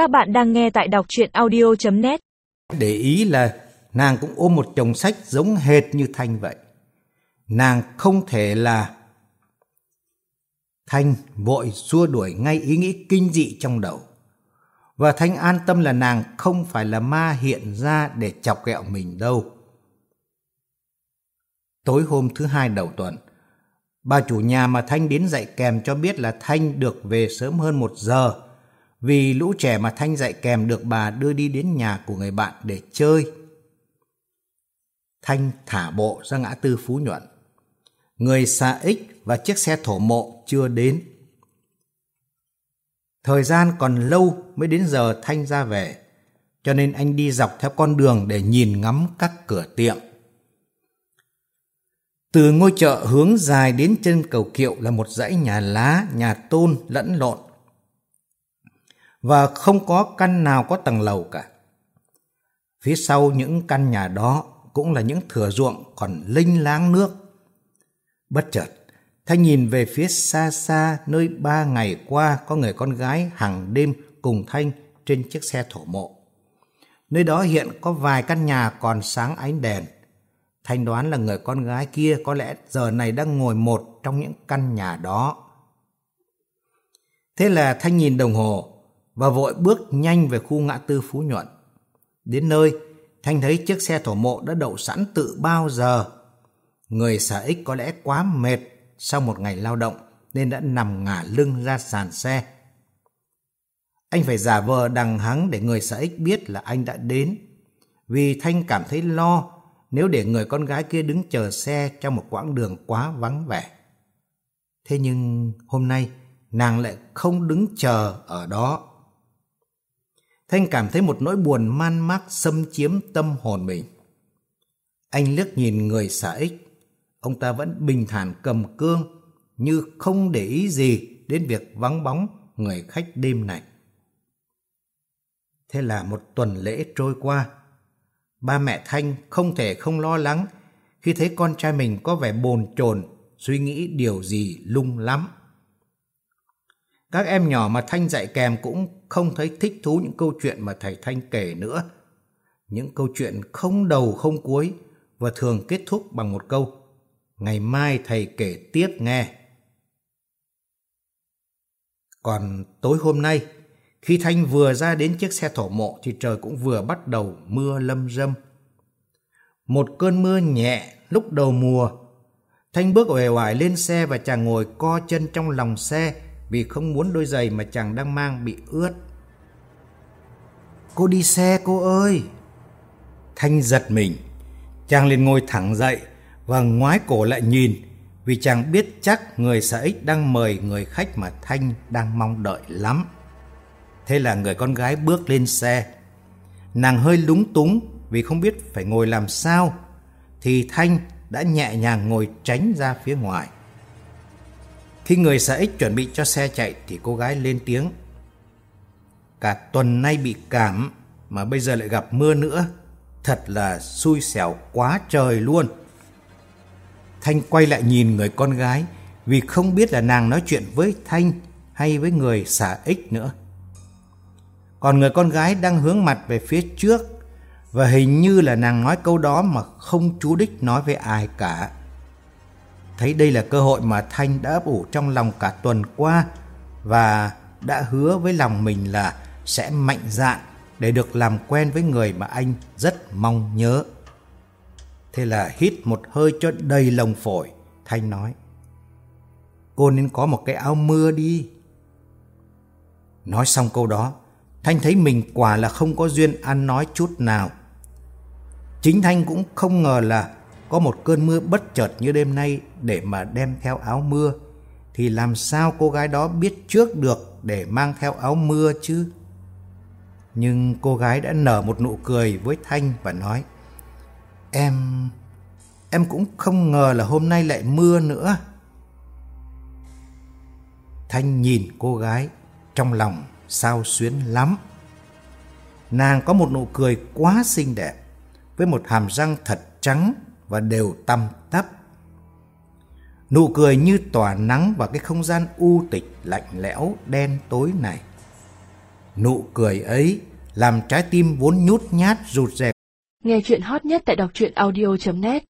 Các bạn đang nghe tại đọc chuyện audio.net Để ý là nàng cũng ôm một chồng sách giống hệt như Thanh vậy. Nàng không thể là... Thanh vội xua đuổi ngay ý nghĩ kinh dị trong đầu. Và Thanh an tâm là nàng không phải là ma hiện ra để chọc ghẹo mình đâu. Tối hôm thứ hai đầu tuần, bà chủ nhà mà Thanh đến dạy kèm cho biết là Thanh được về sớm hơn một giờ vì lũ trẻ mà Thanh dạy kèm được bà đưa đi đến nhà của người bạn để chơi. Thanh thả bộ ra ngã tư Phú Nhuận. Người xa ích và chiếc xe thổ mộ chưa đến. Thời gian còn lâu mới đến giờ Thanh ra về, cho nên anh đi dọc theo con đường để nhìn ngắm các cửa tiệm. Từ ngôi chợ hướng dài đến chân cầu kiệu là một dãy nhà lá, nhà tôn lẫn lộn. Và không có căn nào có tầng lầu cả. Phía sau những căn nhà đó cũng là những thửa ruộng còn linh láng nước. Bất chợt, Thanh nhìn về phía xa xa nơi ba ngày qua có người con gái hàng đêm cùng Thanh trên chiếc xe thổ mộ. Nơi đó hiện có vài căn nhà còn sáng ánh đèn. Thanh đoán là người con gái kia có lẽ giờ này đang ngồi một trong những căn nhà đó. Thế là Thanh nhìn đồng hồ và vội bước nhanh về khu ngã tư Phú Nhuận. Đến nơi, Thanh thấy chiếc xe thổ mộ đã đậu sẵn tự bao giờ. Người xà ích có lẽ quá mệt sau một ngày lao động nên đã nằm ngả lưng ra sàn xe. Anh phải giả vờ đằng hắng để người xã ích biết là anh đã đến. Vì Thanh cảm thấy lo nếu để người con gái kia đứng chờ xe trong một quãng đường quá vắng vẻ. Thế nhưng hôm nay nàng lại không đứng chờ ở đó. Thanh cảm thấy một nỗi buồn man mác xâm chiếm tâm hồn mình. Anh liếc nhìn người xả ích. Ông ta vẫn bình thản cầm cương, như không để ý gì đến việc vắng bóng người khách đêm này. Thế là một tuần lễ trôi qua. Ba mẹ Thanh không thể không lo lắng khi thấy con trai mình có vẻ bồn chồn, suy nghĩ điều gì lung lắm. Các em nhỏ mà Thanh dạy kèm cũng không thấy thích thú những câu chuyện mà thầy Thanh kể nữa. Những câu chuyện không đầu không cuối và thường kết thúc bằng một câu Ngày mai thầy kể tiếp nghe. Còn tối hôm nay, khi Thanh vừa ra đến chiếc xe thổ mộ thì trời cũng vừa bắt đầu mưa lâm râm. Một cơn mưa nhẹ lúc đầu mùa. Thanh bước uể oải lên xe và chàng ngồi co chân trong lòng xe vì không muốn đôi giày mà chàng đang mang bị ướt. Cô đi xe cô ơi! Thanh giật mình. Chàng liền ngồi thẳng dậy và ngoái cổ lại nhìn vì chàng biết chắc người xã ích đang mời người khách mà Thanh đang mong đợi lắm. Thế là người con gái bước lên xe. Nàng hơi lúng túng vì không biết phải ngồi làm sao thì Thanh đã nhẹ nhàng ngồi tránh ra phía ngoài. Khi người xã ích chuẩn bị cho xe chạy thì cô gái lên tiếng. Cả tuần nay bị cảm mà bây giờ lại gặp mưa nữa. Thật là xui xẻo quá trời luôn. Thanh quay lại nhìn người con gái vì không biết là nàng nói chuyện với Thanh hay với người xả ích nữa. Còn người con gái đang hướng mặt về phía trước và hình như là nàng nói câu đó mà không chú đích nói với ai cả. Thấy đây là cơ hội mà Thanh đã ấp ủ trong lòng cả tuần qua và đã hứa với lòng mình là sẽ mạnh dạn để được làm quen với người mà anh rất mong nhớ. Thế là hít một hơi cho đầy lồng phổi, Thanh nói. Cô nên có một cái áo mưa đi. Nói xong câu đó, Thanh thấy mình quả là không có duyên ăn nói chút nào. Chính Thanh cũng không ngờ là có một cơn mưa bất chợt như đêm nay để mà đem theo áo mưa, thì làm sao cô gái đó biết trước được để mang theo áo mưa chứ? Nhưng cô gái đã nở một nụ cười với Thanh và nói Em... em cũng không ngờ là hôm nay lại mưa nữa. Thanh nhìn cô gái trong lòng sao xuyến lắm. Nàng có một nụ cười quá xinh đẹp với một hàm răng thật trắng và đều tăm tắp. Nụ cười như tỏa nắng vào cái không gian u tịch, lạnh lẽo, đen tối này. Nụ cười ấy làm trái tim vốn nhút nhát, rụt rè. Nghe chuyện hot nhất tại đọc truyện audio.net